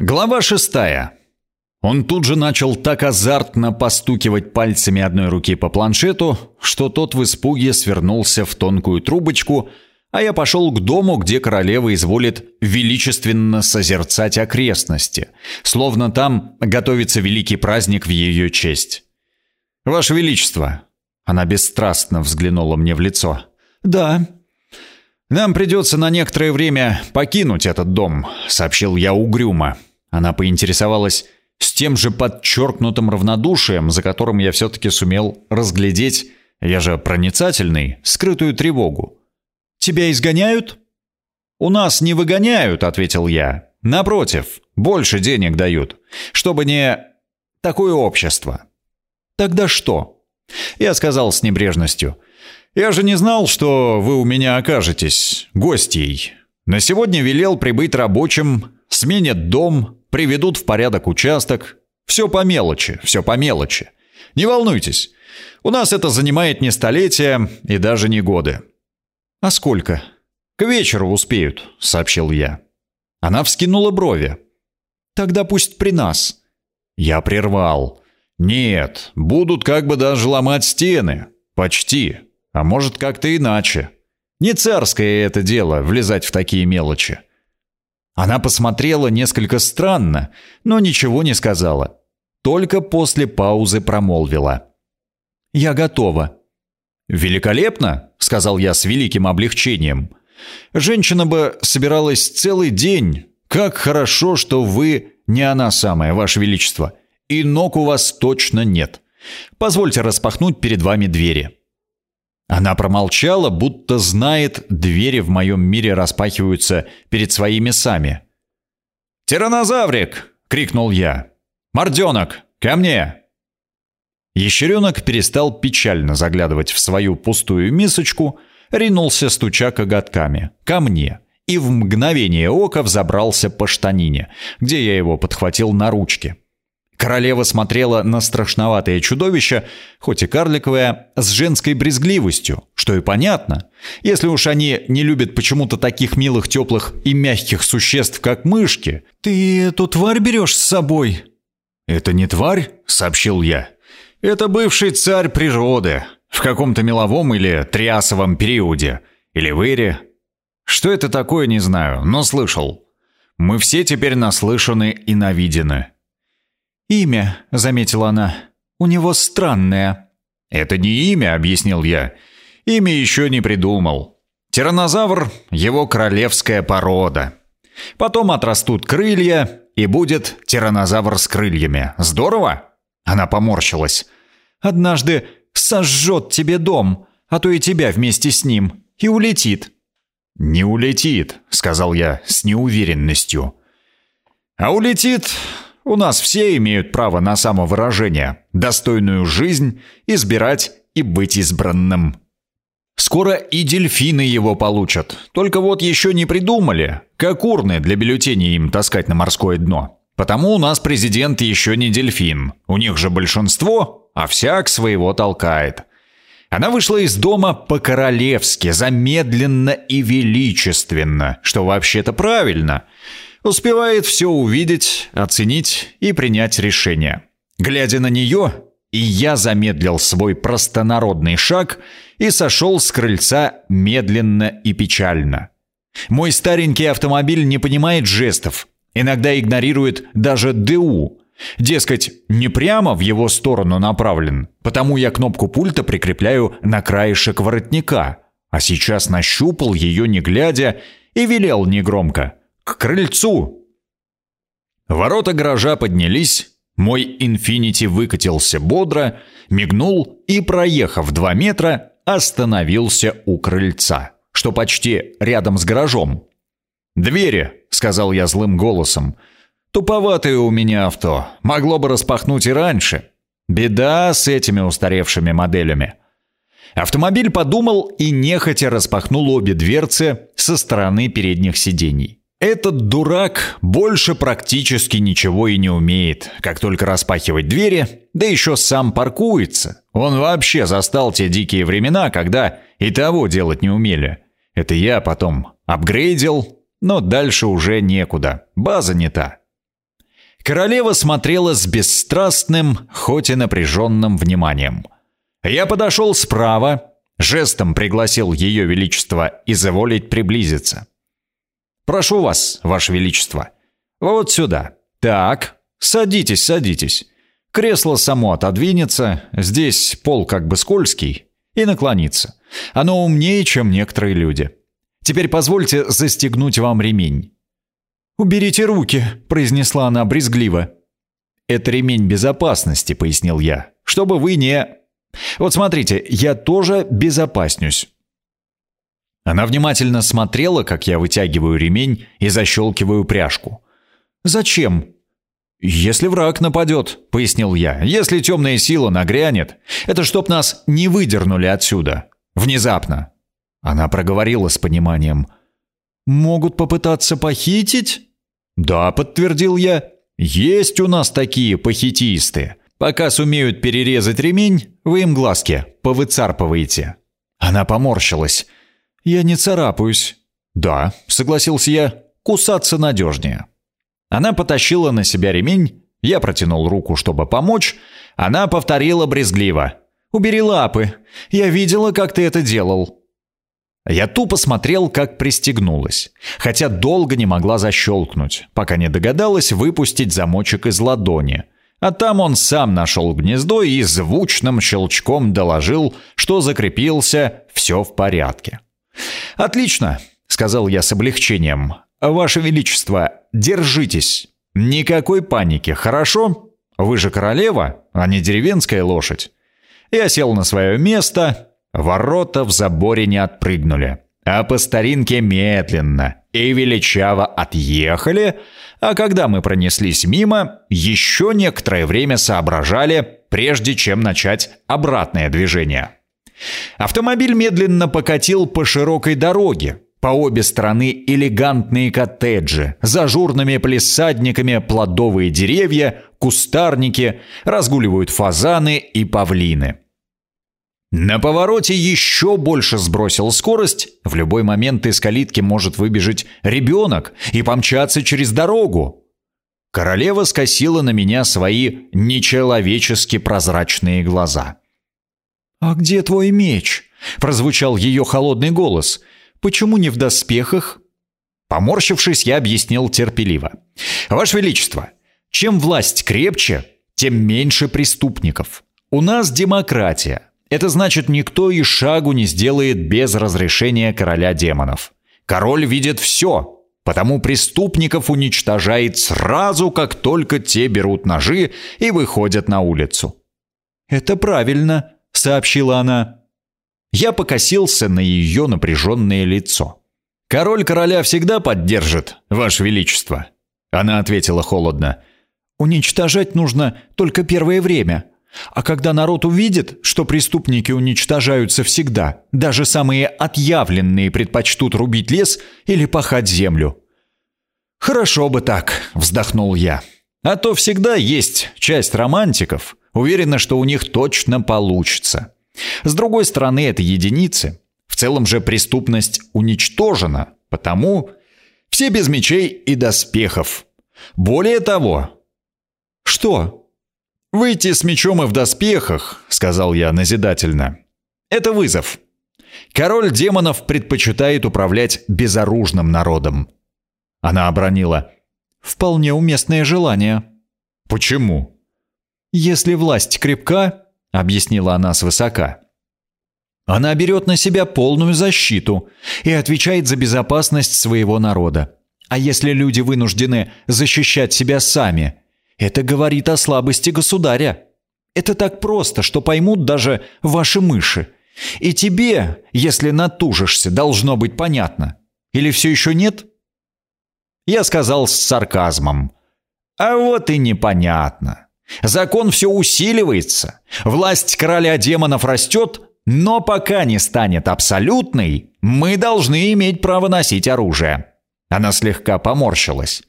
Глава шестая. Он тут же начал так азартно постукивать пальцами одной руки по планшету, что тот в испуге свернулся в тонкую трубочку, а я пошел к дому, где королева изволит величественно созерцать окрестности, словно там готовится великий праздник в ее честь. «Ваше Величество!» Она бесстрастно взглянула мне в лицо. «Да», «Нам придется на некоторое время покинуть этот дом», — сообщил я угрюмо. Она поинтересовалась с тем же подчеркнутым равнодушием, за которым я все-таки сумел разглядеть, я же проницательный, скрытую тревогу. «Тебя изгоняют?» «У нас не выгоняют», — ответил я. «Напротив, больше денег дают, чтобы не... такое общество». «Тогда что?» Я сказал с небрежностью. «Я же не знал, что вы у меня окажетесь гостьей. На сегодня велел прибыть рабочим, сменят дом, приведут в порядок участок. Все по мелочи, все по мелочи. Не волнуйтесь, у нас это занимает не столетия и даже не годы. А сколько? К вечеру успеют, сообщил я. Она вскинула брови. Тогда пусть при нас. Я прервал. Нет, будут как бы даже ломать стены. Почти. А может, как-то иначе. Не царское это дело влезать в такие мелочи. Она посмотрела несколько странно, но ничего не сказала. Только после паузы промолвила. «Я готова». «Великолепно», — сказал я с великим облегчением. «Женщина бы собиралась целый день. Как хорошо, что вы не она самая, Ваше Величество. И ног у вас точно нет. Позвольте распахнуть перед вами двери». Она промолчала, будто знает, двери в моем мире распахиваются перед своими сами. «Тиранозаврик!» — крикнул я. «Морденок, ко мне!» Ящеренок перестал печально заглядывать в свою пустую мисочку, ринулся, стуча коготками, ко мне, и в мгновение ока взобрался по штанине, где я его подхватил на ручки. Королева смотрела на страшноватое чудовище, хоть и карликовое, с женской брезгливостью, что и понятно. Если уж они не любят почему-то таких милых, теплых и мягких существ, как мышки. «Ты эту тварь берешь с собой?» «Это не тварь», — сообщил я. «Это бывший царь природы, в каком-то меловом или триасовом периоде, или в эре. Что это такое, не знаю, но слышал. Мы все теперь наслышаны и навидены». «Имя», — заметила она, — «у него странное». «Это не имя», — объяснил я. «Имя еще не придумал. Тиранозавр — его королевская порода. Потом отрастут крылья, и будет тиранозавр с крыльями. Здорово?» Она поморщилась. «Однажды сожжет тебе дом, а то и тебя вместе с ним, и улетит». «Не улетит», — сказал я с неуверенностью. «А улетит у нас все имеют право на самовыражение, достойную жизнь, избирать и быть избранным. Скоро и дельфины его получат. Только вот еще не придумали, как урны для бюллетеней им таскать на морское дно. Потому у нас президент еще не дельфин. У них же большинство, а всяк своего толкает. Она вышла из дома по-королевски, замедленно и величественно, что вообще-то правильно – Успевает все увидеть, оценить и принять решение. Глядя на нее, и я замедлил свой простонародный шаг и сошел с крыльца медленно и печально. Мой старенький автомобиль не понимает жестов, иногда игнорирует даже ДУ. Дескать, не прямо в его сторону направлен, потому я кнопку пульта прикрепляю на краешек воротника, а сейчас нащупал ее не глядя и велел негромко – к крыльцу!» Ворота гаража поднялись, мой «Инфинити» выкатился бодро, мигнул и, проехав два метра, остановился у крыльца, что почти рядом с гаражом. «Двери», — сказал я злым голосом. «Туповатое у меня авто, могло бы распахнуть и раньше. Беда с этими устаревшими моделями». Автомобиль подумал и нехотя распахнул обе дверцы со стороны передних сидений. Этот дурак больше практически ничего и не умеет, как только распахивать двери, да еще сам паркуется. Он вообще застал те дикие времена, когда и того делать не умели. Это я потом апгрейдил, но дальше уже некуда, база не та. Королева смотрела с бесстрастным, хоть и напряженным вниманием. Я подошел справа, жестом пригласил Ее Величество изволить приблизиться. «Прошу вас, Ваше Величество, вот сюда. Так, садитесь, садитесь. Кресло само отодвинется, здесь пол как бы скользкий, и наклонится. Оно умнее, чем некоторые люди. Теперь позвольте застегнуть вам ремень». «Уберите руки», — произнесла она брезгливо. «Это ремень безопасности», — пояснил я, — «чтобы вы не...» «Вот смотрите, я тоже безопаснюсь». Она внимательно смотрела, как я вытягиваю ремень и защелкиваю пряжку. «Зачем?» «Если враг нападет», — пояснил я, — «если темная сила нагрянет, это чтоб нас не выдернули отсюда. Внезапно». Она проговорила с пониманием. «Могут попытаться похитить?» «Да», — подтвердил я, — «есть у нас такие похитисты. Пока сумеют перерезать ремень, вы им глазки повыцарпываете». Она поморщилась. «Я не царапаюсь». «Да», — согласился я, — «кусаться надежнее». Она потащила на себя ремень, я протянул руку, чтобы помочь. Она повторила брезгливо. «Убери лапы. Я видела, как ты это делал». Я тупо смотрел, как пристегнулась, хотя долго не могла защелкнуть, пока не догадалась выпустить замочек из ладони. А там он сам нашел гнездо и звучным щелчком доложил, что закрепился, все в порядке. «Отлично», — сказал я с облегчением. «Ваше Величество, держитесь. Никакой паники, хорошо? Вы же королева, а не деревенская лошадь». Я сел на свое место, ворота в заборе не отпрыгнули, а по старинке медленно и величаво отъехали, а когда мы пронеслись мимо, еще некоторое время соображали, прежде чем начать обратное движение. Автомобиль медленно покатил по широкой дороге, по обе стороны элегантные коттеджи, за журными палисадниками плодовые деревья, кустарники, разгуливают фазаны и павлины. На повороте еще больше сбросил скорость. В любой момент из калитки может выбежать ребенок и помчаться через дорогу. Королева скосила на меня свои нечеловечески прозрачные глаза. «А где твой меч?» — прозвучал ее холодный голос. Почему не в доспехах?» Поморщившись, я объяснил терпеливо. «Ваше Величество, чем власть крепче, тем меньше преступников. У нас демократия. Это значит, никто и шагу не сделает без разрешения короля демонов. Король видит все, потому преступников уничтожает сразу, как только те берут ножи и выходят на улицу». «Это правильно», — сообщила она. Я покосился на ее напряженное лицо. «Король короля всегда поддержит, Ваше Величество». Она ответила холодно. «Уничтожать нужно только первое время. А когда народ увидит, что преступники уничтожаются всегда, даже самые отъявленные предпочтут рубить лес или пахать землю». «Хорошо бы так», — вздохнул я. «А то всегда есть часть романтиков. Уверена, что у них точно получится». С другой стороны, это единицы. В целом же преступность уничтожена, потому все без мечей и доспехов. Более того... Что? «Выйти с мечом и в доспехах», — сказал я назидательно. «Это вызов. Король демонов предпочитает управлять безоружным народом». Она обронила. «Вполне уместное желание». «Почему?» «Если власть крепка, — объяснила она свысока. «Она берет на себя полную защиту и отвечает за безопасность своего народа. А если люди вынуждены защищать себя сами, это говорит о слабости государя. Это так просто, что поймут даже ваши мыши. И тебе, если натужишься, должно быть понятно. Или все еще нет?» Я сказал с сарказмом. «А вот и непонятно». Закон все усиливается, власть короля демонов растет, но пока не станет абсолютной, мы должны иметь право носить оружие». Она слегка поморщилась.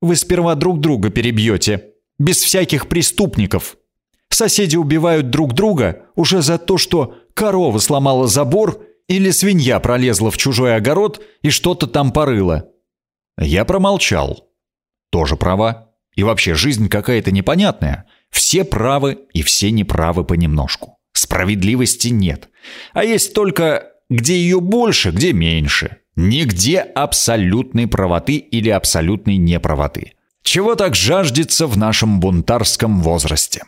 «Вы сперва друг друга перебьете, без всяких преступников. Соседи убивают друг друга уже за то, что корова сломала забор или свинья пролезла в чужой огород и что-то там порыла». Я промолчал. Тоже права. И вообще, жизнь какая-то непонятная. Все правы и все неправы понемножку. Справедливости нет. А есть только где ее больше, где меньше. Нигде абсолютной правоты или абсолютной неправоты. Чего так жаждется в нашем бунтарском возрасте?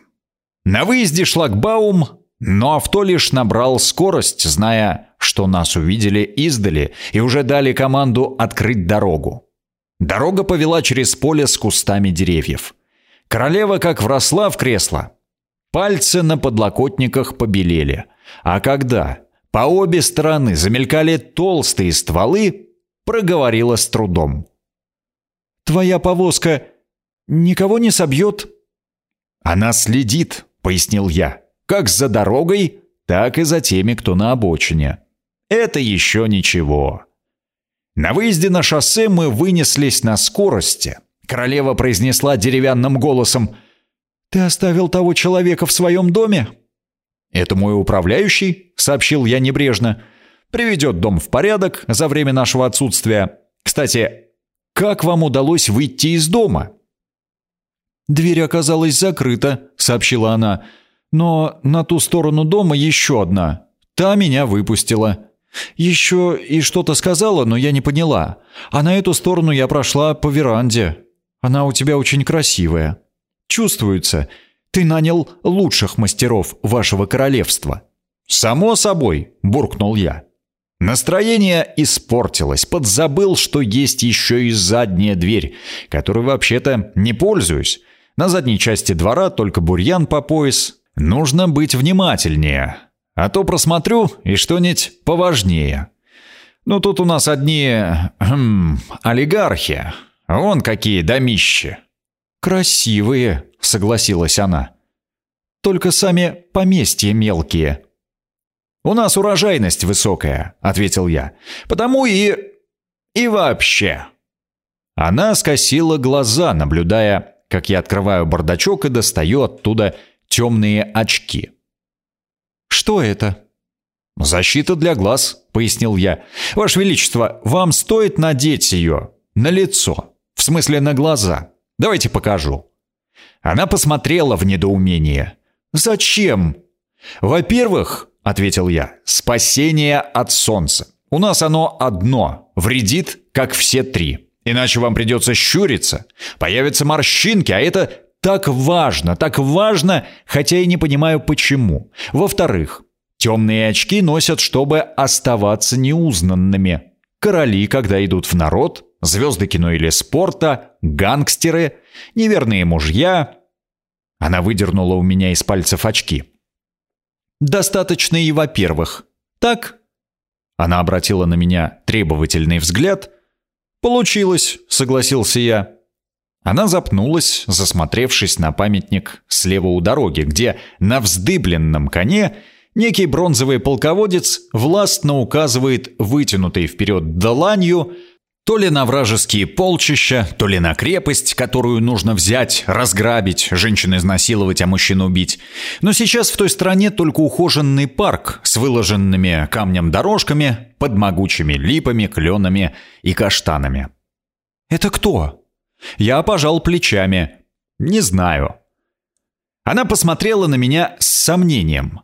На выезде шлагбаум, но авто лишь набрал скорость, зная, что нас увидели издали и уже дали команду открыть дорогу. Дорога повела через поле с кустами деревьев. Королева как вросла в кресло. Пальцы на подлокотниках побелели. А когда по обе стороны замелькали толстые стволы, проговорила с трудом. «Твоя повозка никого не собьет?» «Она следит», — пояснил я, — «как за дорогой, так и за теми, кто на обочине. Это еще ничего». На выезде на шоссе мы вынеслись на скорости. Королева произнесла деревянным голосом «Ты оставил того человека в своем доме?» «Это мой управляющий», — сообщил я небрежно. «Приведет дом в порядок за время нашего отсутствия. Кстати, как вам удалось выйти из дома?» «Дверь оказалась закрыта», — сообщила она. «Но на ту сторону дома еще одна. Та меня выпустила. Еще и что-то сказала, но я не поняла. А на эту сторону я прошла по веранде. Она у тебя очень красивая. Чувствуется, ты нанял лучших мастеров вашего королевства». «Само собой», — буркнул я. Настроение испортилось, подзабыл, что есть еще и задняя дверь, которой вообще-то не пользуюсь. На задней части двора только бурьян по пояс. Нужно быть внимательнее, а то просмотрю и что-нибудь поважнее. Ну тут у нас одни... Хм, олигархи. Вон какие домищи. «Красивые», — согласилась она. «Только сами поместья мелкие». «У нас урожайность высокая», — ответил я. «Потому и... и вообще». Она скосила глаза, наблюдая, как я открываю бардачок и достаю оттуда темные очки. «Что это?» «Защита для глаз», — пояснил я. «Ваше Величество, вам стоит надеть ее на лицо, в смысле на глаза. Давайте покажу». Она посмотрела в недоумение. «Зачем?» «Во-первых», — ответил я, — «спасение от солнца. У нас оно одно, вредит, как все три. Иначе вам придется щуриться, появятся морщинки, а это так важно, так важно, хотя и не понимаю почему. Во-вторых, темные очки носят, чтобы оставаться неузнанными. Короли, когда идут в народ, звезды кино или спорта, гангстеры, неверные мужья. Она выдернула у меня из пальцев очки. Достаточно и во-первых. Так? Она обратила на меня требовательный взгляд. Получилось, согласился я. Она запнулась, засмотревшись на памятник слева у дороги, где на вздыбленном коне некий бронзовый полководец властно указывает вытянутой вперед доланью то ли на вражеские полчища, то ли на крепость, которую нужно взять, разграбить, женщин изнасиловать, а мужчин убить. Но сейчас в той стране только ухоженный парк с выложенными камнем дорожками под могучими липами, кленами и каштанами. «Это кто?» Я пожал плечами. Не знаю. Она посмотрела на меня с сомнением.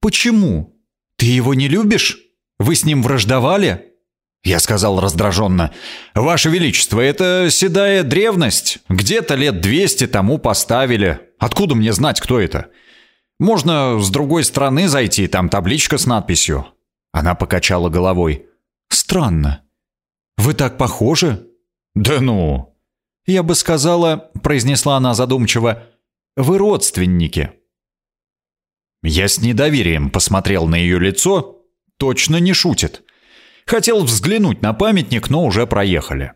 «Почему? Ты его не любишь? Вы с ним враждовали?» Я сказал раздраженно. «Ваше Величество, это седая древность. Где-то лет двести тому поставили. Откуда мне знать, кто это? Можно с другой стороны зайти, там табличка с надписью». Она покачала головой. «Странно. Вы так похожи?» «Да ну, «Я бы сказала», — произнесла она задумчиво, — «вы родственники». Я с недоверием посмотрел на ее лицо. Точно не шутит. Хотел взглянуть на памятник, но уже проехали.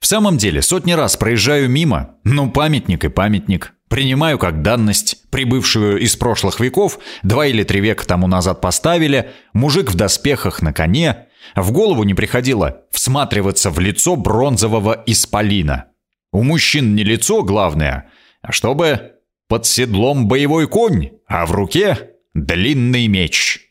В самом деле, сотни раз проезжаю мимо, ну памятник и памятник. Принимаю как данность, прибывшую из прошлых веков, два или три века тому назад поставили, мужик в доспехах на коне, в голову не приходило всматриваться в лицо бронзового исполина. У мужчин не лицо главное, а чтобы под седлом боевой конь, а в руке длинный меч.